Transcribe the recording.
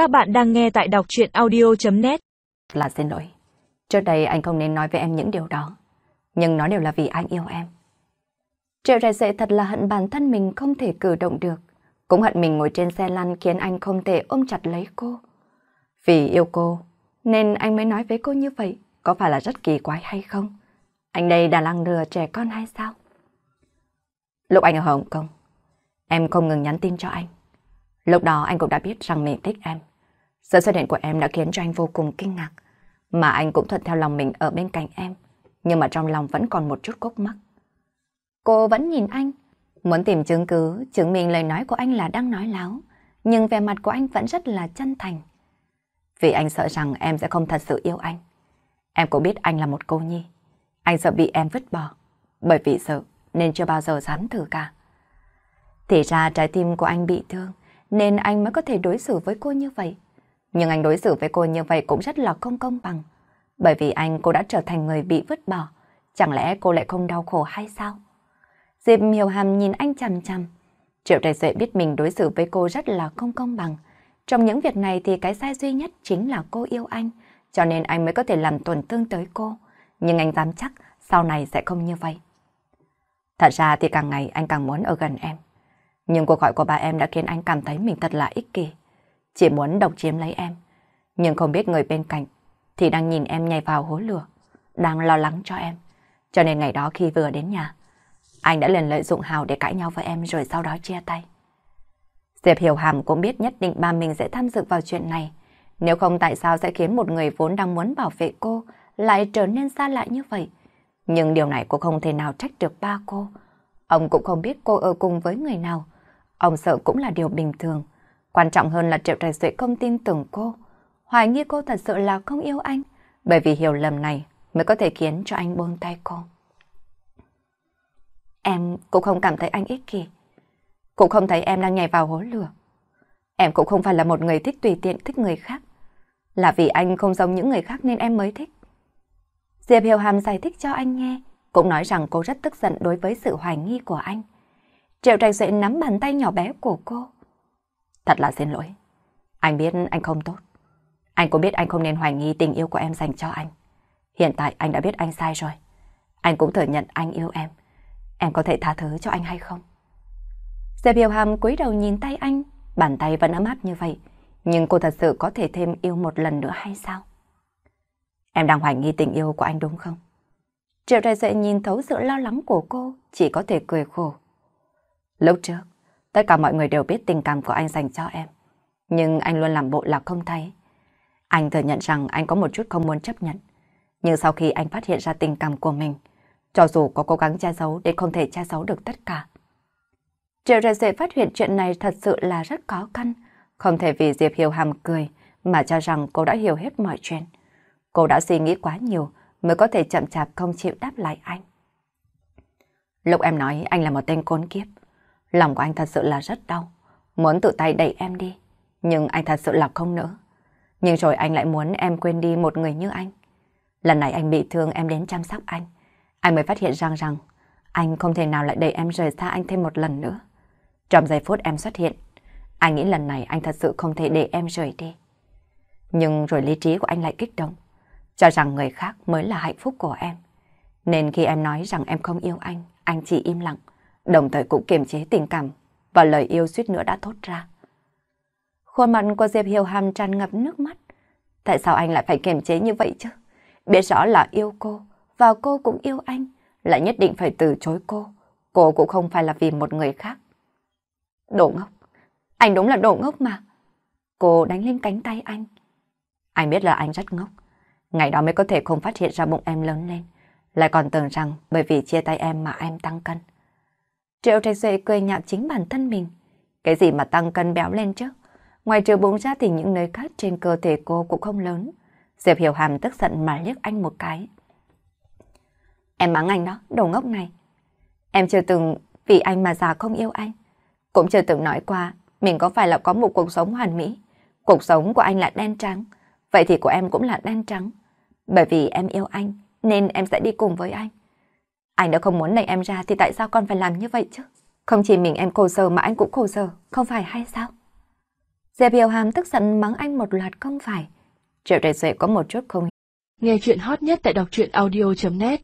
Các bạn đang nghe tại đọc chuyện audio.net Là xin lỗi. Trước đây anh không nên nói với em những điều đó. Nhưng nó đều là vì anh yêu em. Triệu rè rệ thật là hận bản thân mình không thể cử động được. Cũng hận mình ngồi trên xe lăn khiến anh không thể ôm chặt lấy cô. Vì yêu cô, nên anh mới nói với cô như vậy. Có phải là rất kỳ quái hay không? Anh đây đã lăng lừa trẻ con hay sao? Lúc anh ở Hồng Kông, em không ngừng nhắn tin cho anh. Lúc đó anh cũng đã biết rằng mình thích em. Sự xuất hiện của em đã khiến cho anh vô cùng kinh ngạc. Mà anh cũng thuận theo lòng mình ở bên cạnh em. Nhưng mà trong lòng vẫn còn một chút cốc mắc. Cô vẫn nhìn anh, muốn tìm chứng cứ chứng minh lời nói của anh là đang nói láo. Nhưng vẻ mặt của anh vẫn rất là chân thành. Vì anh sợ rằng em sẽ không thật sự yêu anh. Em cũng biết anh là một cô nhi. Anh sợ bị em vứt bỏ. Bởi vì sợ nên chưa bao giờ dám thử cả. Thì ra trái tim của anh bị thương nên anh mới có thể đối xử với cô như vậy. Nhưng anh đối xử với cô như vậy cũng rất là không công bằng. Bởi vì anh, cô đã trở thành người bị vứt bỏ. Chẳng lẽ cô lại không đau khổ hay sao? Diệp Hiểu Hàm nhìn anh chằm chằm. Triệu Trạch Duệ biết mình đối xử với cô rất là không công bằng. Trong những việc này thì cái sai duy nhất chính là cô yêu anh. Cho nên anh mới có thể làm tổn thương tới cô. Nhưng anh dám chắc, sau này sẽ không như vậy. Thật ra thì càng ngày anh càng muốn ở gần em. Nhưng cuộc gọi của bà em đã khiến anh cảm thấy mình thật là ích kỷ. Chỉ muốn độc chiếm lấy em. Nhưng không biết người bên cạnh thì đang nhìn em nhảy vào hố lửa. Đang lo lắng cho em. Cho nên ngày đó khi vừa đến nhà, anh đã liền lợi dụng Hào để cãi nhau với em rồi sau đó chia tay. Diệp Hiểu Hàm cũng biết nhất định ba mình sẽ tham dự vào chuyện này. Nếu không tại sao sẽ khiến một người vốn đang muốn bảo vệ cô lại trở nên xa lạ như vậy. Nhưng điều này cô không thể nào trách được ba cô. Ông cũng không biết cô ở cùng với người nào. Ông sợ cũng là điều bình thường. Quan trọng hơn là Triệu Trạch Duệ không tin tưởng cô. Hoài nghi cô thật sự là không yêu anh. Bởi vì hiểu lầm này mới có thể khiến cho anh buông tay cô. Em cũng không cảm thấy anh ích kỷ. Cũng không thấy em đang nhảy vào hố lửa. Em cũng không phải là một người thích tùy tiện thích người khác. Là vì anh không giống những người khác nên em mới thích. Diệp Hiểu Hàm giải thích cho anh nghe, cũng nói rằng cô rất tức giận đối với sự hoài nghi của anh. Triệu Trạch Duệ nắm bàn tay nhỏ bé của cô. Thật là xin lỗi. Anh biết anh không tốt. Anh cũng biết anh không nên hoài nghi tình yêu của em dành cho anh. Hiện tại anh đã biết anh sai rồi. Anh cũng thừa nhận anh yêu em. Em có thể tha thứ cho anh hay không? Diệp Hiểu Hàm cúi đầu nhìn tay anh, bàn tay vẫn ấm áp như vậy. Nhưng cô thật sự có thể thêm yêu một lần nữa hay sao? Em đang hoài nghi tình yêu của anh đúng không? Triệu Đại Duệ nhìn thấu sự lo lắng của cô, chỉ có thể cười khổ. Lúc trước, tất cả mọi người đều biết tình cảm của anh dành cho em. Nhưng anh luôn làm bộ là không thấy. Anh thừa nhận rằng anh có một chút không muốn chấp nhận. Nhưng sau khi anh phát hiện ra tình cảm của mình, cho dù có cố gắng che giấu để không thể che giấu được tất cả. Triệu Trạch Duệ phát hiện chuyện này thật sự là rất khó khăn. Không thể vì Diệp Hiểu Hàm cười mà cho rằng cô đã hiểu hết mọi chuyện. Cô đã suy nghĩ quá nhiều mới có thể chậm chạp không chịu đáp lại anh. Lúc em nói anh là một tên côn kiếp, lòng của anh thật sự là rất đau, muốn tự tay đẩy em đi, nhưng anh thật sự là không nữa. Nhưng rồi anh lại muốn em quên đi một người như anh. Lần này anh bị thương em đến chăm sóc anh, anh mới phát hiện rằng rằng anh không thể nào lại đẩy em rời xa anh thêm một lần nữa. Trong giây phút em xuất hiện, anh nghĩ lần này anh thật sự không thể để em rời đi. Nhưng rồi lý trí của anh lại kích động cho rằng người khác mới là hạnh phúc của em. Nên khi em nói rằng em không yêu anh, anh chỉ im lặng, đồng thời cũng kiềm chế tình cảm và lời yêu suýt nữa đã thốt ra. Khuôn mặt của Diệp Hiểu Hàm tràn ngập nước mắt. Tại sao anh lại phải kiềm chế như vậy chứ? Biết rõ là yêu cô, và cô cũng yêu anh, lại nhất định phải từ chối cô. Cô cũng không phải là vì một người khác. Đồ ngốc. Anh đúng là đồ ngốc mà. Cô đánh lên cánh tay anh. Anh biết là anh rất ngốc. Ngày đó mới có thể không phát hiện ra bụng em lớn lên. Lại còn tưởng rằng bởi vì chia tay em mà em tăng cân. Triệu Trạch Duệ cười nhạo chính bản thân mình. Cái gì mà tăng cân béo lên chứ? Ngoài trừ bụng ra thì những nơi khác trên cơ thể cô cũng không lớn. Diệp Hiểu Hàm tức giận mà liếc anh một cái. Em mắng anh đó, đồ ngốc này. Em chưa từng vì anh mà già không yêu anh. Cũng chưa từng nói qua mình có phải là có một cuộc sống hoàn mỹ. Cuộc sống của anh là đen trắng. Vậy thì của em cũng là đen trắng. Bởi vì em yêu anh, nên em sẽ đi cùng với anh. Anh đã không muốn đẩy em ra thì tại sao con phải làm như vậy chứ? Không chỉ mình em khổ sở mà anh cũng khổ sở, không phải hay sao? Diệp Hiểu Hàm tức giận mắng anh một loạt không phải. Triệu Trạch Duệ có một chút không Nghe chuyện hot nhất tại đọc truyện audio.net